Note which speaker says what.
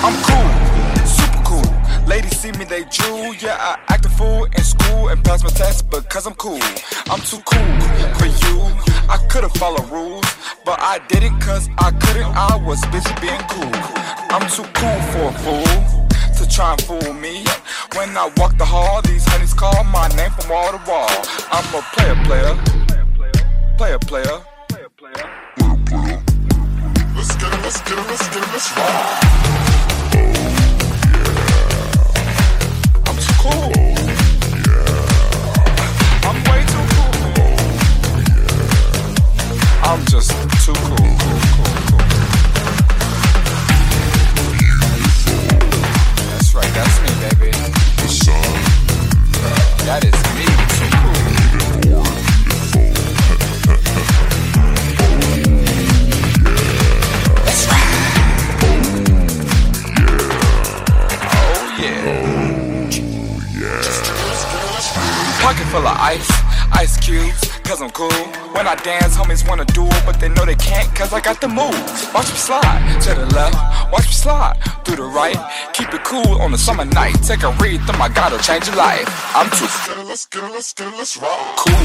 Speaker 1: I'm cool, super cool. Ladies see me, they drool. Yeah, I act a fool in school and pass my tests because I'm cool. I'm too cool for you. I could've followed rules, but I didn't cause I couldn't. I was busy being cool. I'm too cool for a fool to try and fool me. When I walk the hall, these honeys call my name from wall to wall. I'm a player, player, player, player, player, player. Let's get it, let's get it, let's get it, let's rock. That's right, that's me, baby. That is me. That's right. Oh yeah. Pocket full of ice, ice cubes, cause I'm cool. When I dance, homies wanna duel, but they know they can't, cause I got the moves. Watch me slide to the left, watch me slide through the right. Keep it cool on a summer night. Take a read through my gotta change your life. I'm too. Cool. Cool.